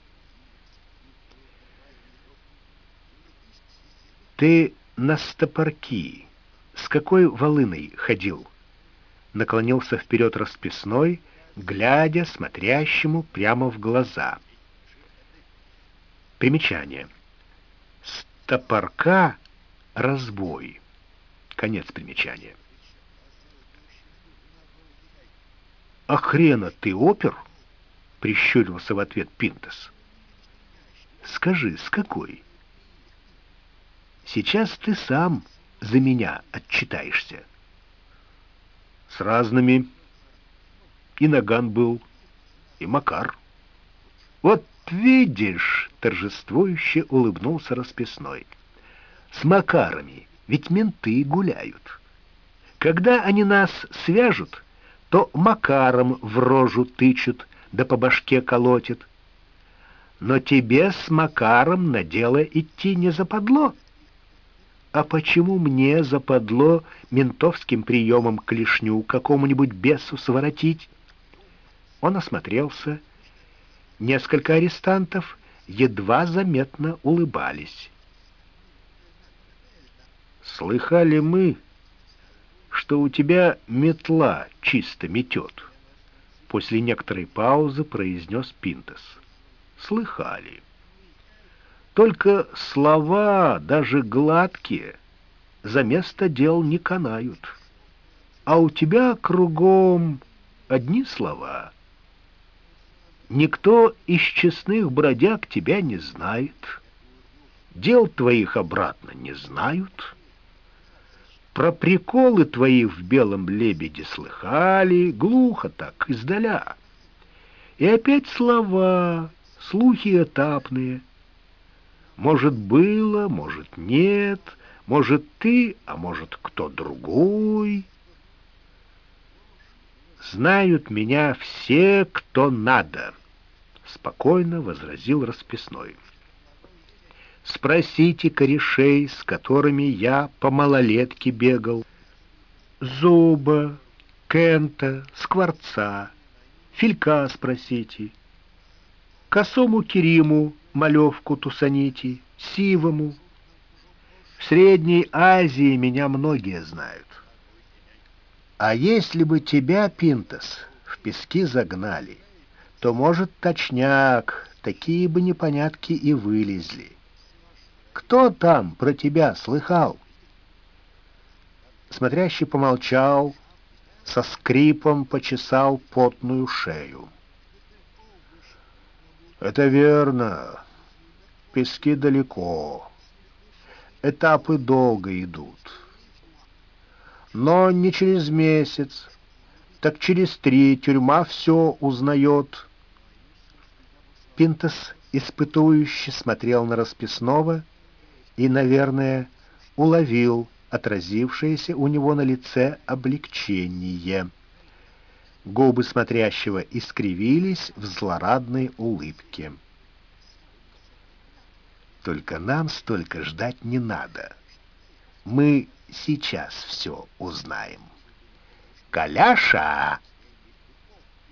«Ты на стопорки с какой волыной ходил?» Наклонился вперед расписной, глядя смотрящему прямо в глаза. Примечание. Стопорка — разбой. Конец примечания. «А хрена ты опер?» — прищурился в ответ Пинтес. «Скажи, с какой?» Сейчас ты сам за меня отчитаешься. С разными. И Наган был, и Макар. Вот видишь, торжествующе улыбнулся расписной. С Макарами ведь менты гуляют. Когда они нас свяжут, то Макаром в рожу тычут, да по башке колотят. Но тебе с Макаром на дело идти не западло а почему мне западло ментовским приемом клешню какому-нибудь бесу своротить? Он осмотрелся. Несколько арестантов едва заметно улыбались. «Слыхали мы, что у тебя метла чисто метет?» После некоторой паузы произнес Пинтес. «Слыхали». Только слова, даже гладкие, за место дел не канают. А у тебя кругом одни слова. Никто из честных бродяг тебя не знает, дел твоих обратно не знают. Про приколы твои в белом лебеде слыхали, глухо так, издаля. И опять слова, слухи этапные — может, было, может, нет, может, ты, а может, кто другой. Знают меня все, кто надо, — спокойно возразил расписной. Спросите корешей, с которыми я по малолетке бегал. Зуба, Кента, Скворца, Филька спросите. Косому Кериму малевку Тусанити, Сивому. В Средней Азии меня многие знают. А если бы тебя, Пинтас, в пески загнали, то, может, точняк, такие бы непонятки и вылезли. Кто там про тебя слыхал? Смотрящий помолчал, со скрипом почесал потную шею. Это верно. Пески далеко. Этапы долго идут. Но не через месяц, так через три тюрьма все узнает. Пинтас испытующе смотрел на расписного и, наверное, уловил отразившееся у него на лице облегчение — Губы смотрящего искривились в злорадной улыбке. Только нам столько ждать не надо. Мы сейчас все узнаем. Коляша!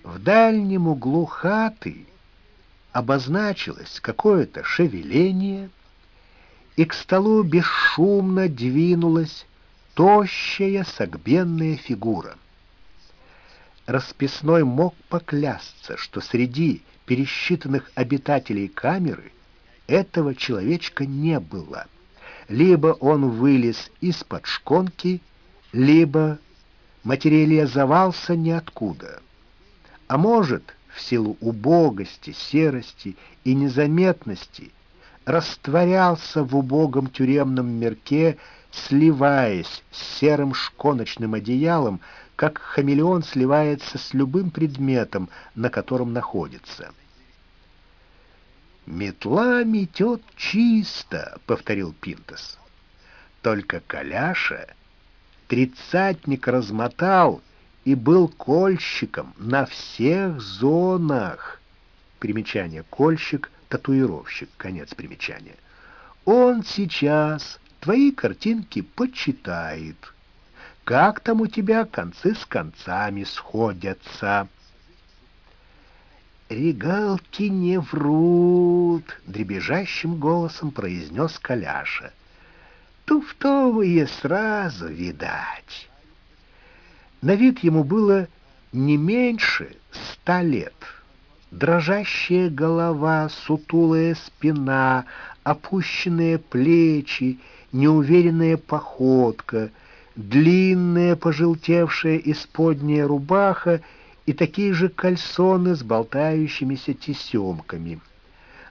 В дальнем углу хаты обозначилось какое-то шевеление, и к столу бесшумно двинулась тощая согбенная фигура. Расписной мог поклясться, что среди пересчитанных обитателей камеры этого человечка не было. Либо он вылез из-под шконки, либо материализовался ниоткуда. А может, в силу убогости, серости и незаметности, растворялся в убогом тюремном мирке, сливаясь с серым шконочным одеялом, как хамелеон сливается с любым предметом, на котором находится. «Метла метет чисто», — повторил Пинтос. «Только Коляша тридцатник размотал и был кольщиком на всех зонах». Примечание «кольщик» — татуировщик, конец примечания. «Он сейчас твои картинки почитает. Как там у тебя концы с концами сходятся?» «Регалки не врут», — дребезжащим голосом произнес Коляша. «Туфтовые сразу видать». На вид ему было не меньше ста лет. Дрожащая голова, сутулая спина, опущенные плечи, неуверенная походка, длинная пожелтевшая исподняя рубаха — и такие же кальсоны с болтающимися тесемками.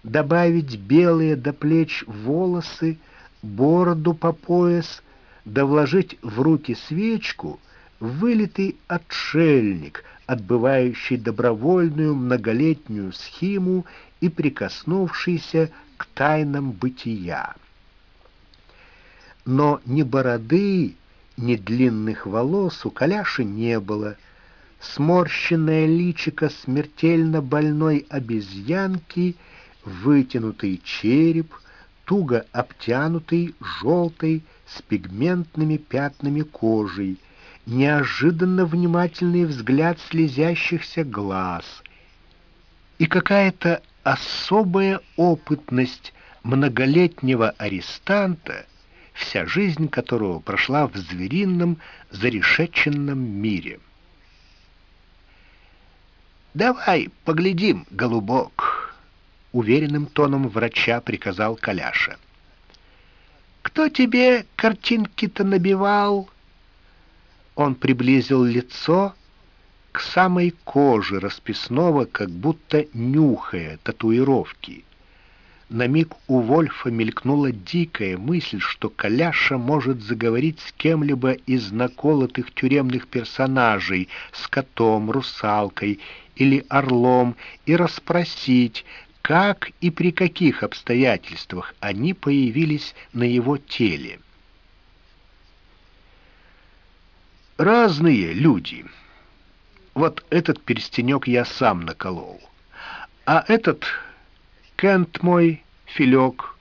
Добавить белые до плеч волосы, бороду по пояс, да вложить в руки свечку — вылитый отшельник, отбывающий добровольную многолетнюю схиму и прикоснувшийся к тайнам бытия. Но ни бороды, ни длинных волос у Каляши не было — сморщенное личико смертельно больной обезьянки, вытянутый череп, туго обтянутый желтой с пигментными пятнами кожей, неожиданно внимательный взгляд слезящихся глаз и какая-то особая опытность многолетнего арестанта, вся жизнь которого прошла в зверином зарешеченном мире. «Давай поглядим, голубок», — уверенным тоном врача приказал Коляша. «Кто тебе картинки-то набивал?» Он приблизил лицо к самой коже расписного, как будто нюхая татуировки. На миг у Вольфа мелькнула дикая мысль, что Коляша может заговорить с кем-либо из наколотых тюремных персонажей, с котом, русалкой или орлом, и расспросить, как и при каких обстоятельствах они появились на его теле. Разные люди. Вот этот перстенек я сам наколол, а этот Кент мой, Филек.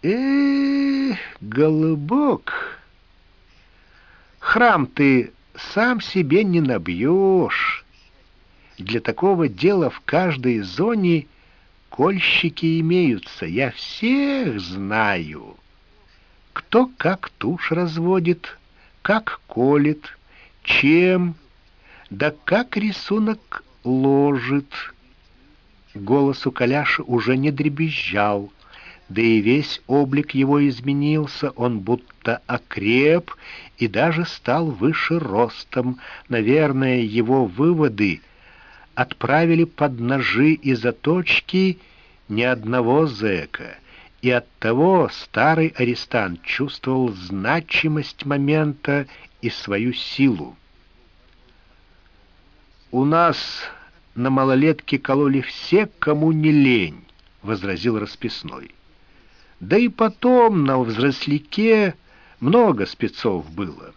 Эх, голубок, храм ты сам себе не набьешь. Для такого дела в каждой зоне кольщики имеются, я всех знаю. Кто как тушь разводит, как колет, чем, да как рисунок ложит — Голос у Коляши уже не дребезжал, да и весь облик его изменился, он будто окреп и даже стал выше ростом. Наверное, его выводы отправили под ножи и заточки ни одного зэка, и оттого старый арестант чувствовал значимость момента и свою силу. «У нас на малолетке кололи все, кому не лень, — возразил расписной. Да и потом на взросляке много спецов было.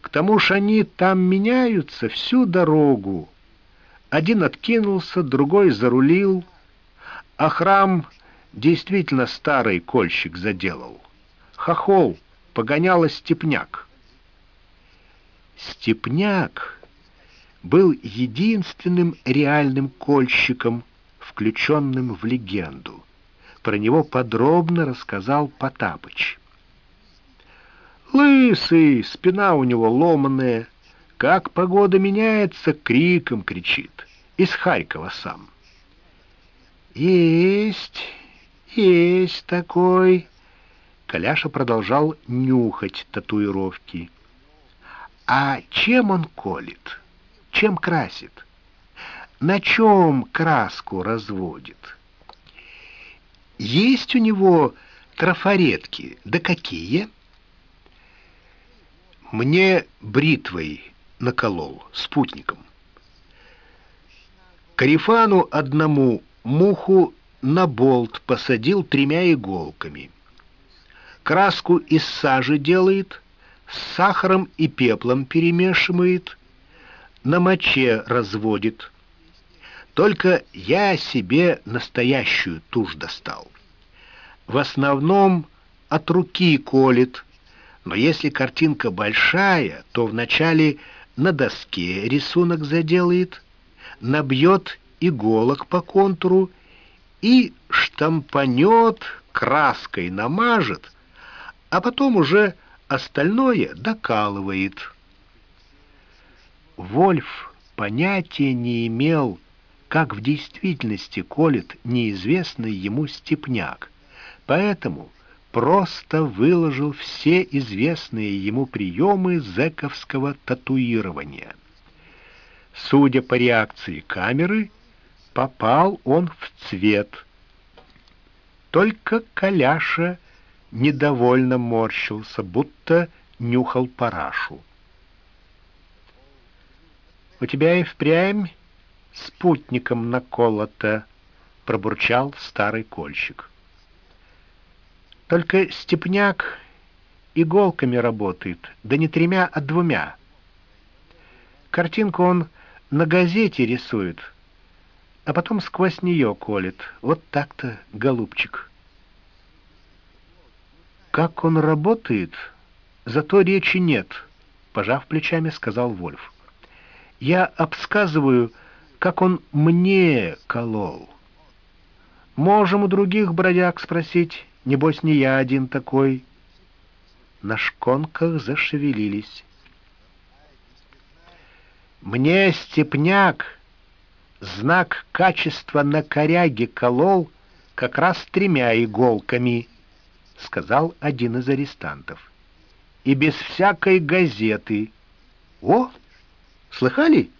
К тому ж они там меняются всю дорогу. Один откинулся, другой зарулил, а храм действительно старый кольщик заделал. Хохол погоняла степняк. Степняк был единственным реальным кольщиком, включенным в легенду. Про него подробно рассказал Потапыч. Лысый, спина у него ломаная, как погода меняется, криком кричит. Из Харькова сам. Есть, есть такой. Коляша продолжал нюхать татуировки. А чем он колет? Чем красит? На чем краску разводит? Есть у него трафаретки, да какие? Мне бритвой наколол, спутником. Карифану одному муху на болт посадил тремя иголками. Краску из сажи делает, с сахаром и пеплом перемешивает, на моче разводит. Только я себе настоящую тушь достал. В основном от руки колет, но если картинка большая, то вначале на доске рисунок заделает, набьет иголок по контуру и штампанет, краской намажет, а потом уже остальное докалывает. Вольф понятия не имел, как в действительности колет неизвестный ему степняк, поэтому просто выложил все известные ему приемы зэковского татуирования. Судя по реакции камеры, попал он в цвет. Только Коляша недовольно морщился, будто нюхал парашу. «У тебя и впрямь спутником наколото», — пробурчал старый кольщик. Только степняк иголками работает, да не тремя, а двумя. Картинку он на газете рисует, а потом сквозь нее колет. Вот так-то, голубчик. Как он работает, зато речи нет, пожав плечами, сказал Вольф. Я обсказываю, как он мне колол. Можем у других бродяг спросить, Небось, не я один такой. На шконках зашевелились. Мне степняк знак качества на коряге колол как раз тремя иголками, сказал один из арестантов. И без всякой газеты. О, слыхали?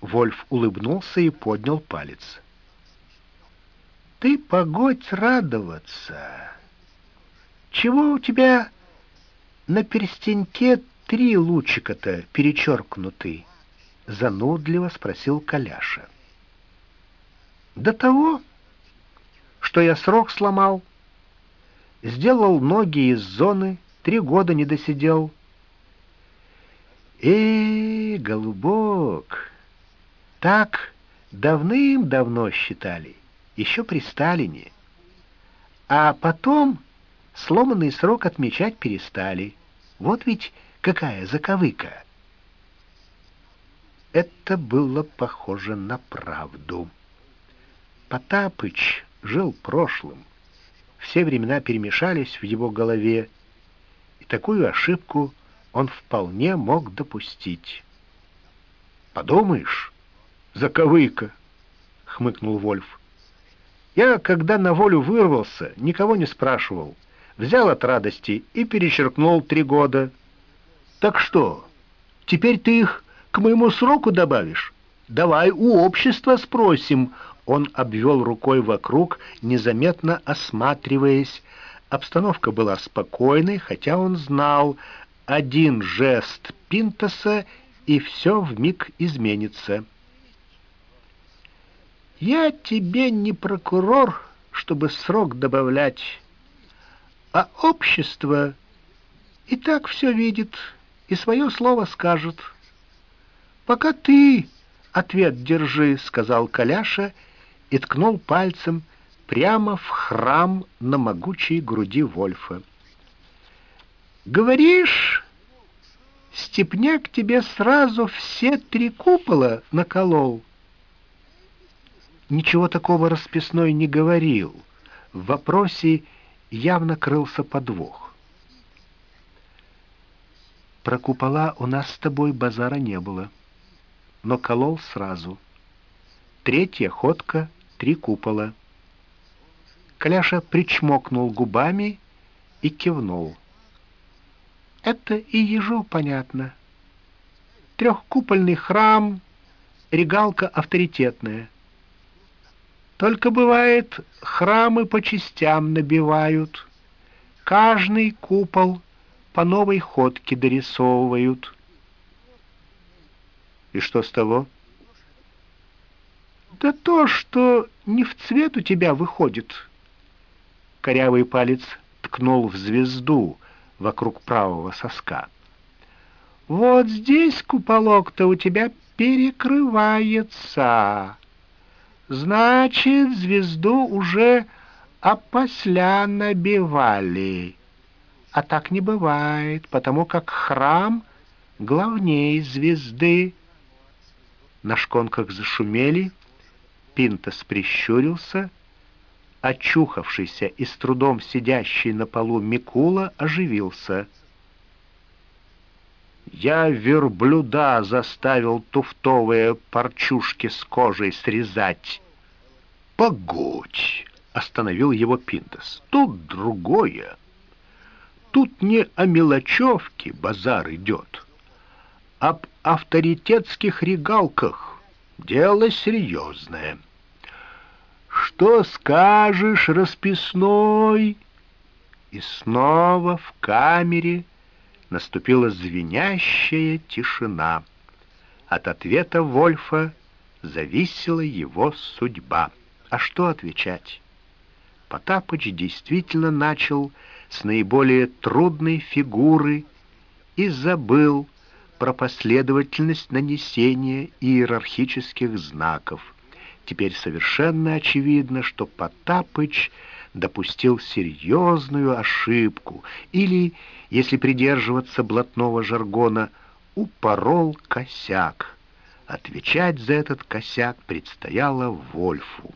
Вольф улыбнулся и поднял палец ты погодь радоваться. Чего у тебя на перстеньке три лучика-то перечеркнуты? Занудливо спросил Коляша. До того, что я срок сломал, сделал ноги из зоны, три года не досидел. Голубок, так давным-давно считали еще при Сталине. А потом сломанный срок отмечать перестали. Вот ведь какая заковыка. Это было похоже на правду. Потапыч жил прошлым. Все времена перемешались в его голове, и такую ошибку он вполне мог допустить. «Подумаешь, заковыка!» — хмыкнул Вольф. Я, когда на волю вырвался, никого не спрашивал. Взял от радости и перечеркнул три года. Так что, теперь ты их к моему сроку добавишь? Давай у общества спросим. Он обвел рукой вокруг, незаметно осматриваясь. Обстановка была спокойной, хотя он знал, один жест Пинтоса, и все вмиг изменится. Я тебе не прокурор, чтобы срок добавлять, а общество и так все видит и свое слово скажет. Пока ты ответ держи, сказал Коляша и ткнул пальцем прямо в храм на могучей груди Вольфа. Говоришь, степняк тебе сразу все три купола наколол. Ничего такого расписной не говорил. В вопросе явно крылся подвох. Про купола у нас с тобой базара не было, но колол сразу. Третья ходка — три купола. Коляша причмокнул губами и кивнул. Это и ежу понятно. Трехкупольный храм, регалка авторитетная. Только бывает, храмы по частям набивают. Каждый купол по новой ходке дорисовывают. И что с того? Да то, что не в цвет у тебя выходит. Корявый палец ткнул в звезду вокруг правого соска. Вот здесь куполок-то у тебя перекрывается. Значит, звезду уже опосля набивали. А так не бывает, потому как храм главней звезды. На шконках зашумели, Пинтос прищурился, очухавшийся и с трудом сидящий на полу Микула оживился. Я верблюда заставил туфтовые парчушки с кожей срезать. Погодь, остановил его Пинтос. Тут другое. Тут не о мелочевке базар идет, об авторитетских регалках. Дело серьезное. Что скажешь, расписной? И снова в камере наступила звенящая тишина. От ответа Вольфа зависела его судьба. А что отвечать? Потапыч действительно начал с наиболее трудной фигуры и забыл про последовательность нанесения иерархических знаков. Теперь совершенно очевидно, что Потапыч допустил серьезную ошибку или, если придерживаться блатного жаргона, упорол косяк. Отвечать за этот косяк предстояло Вольфу.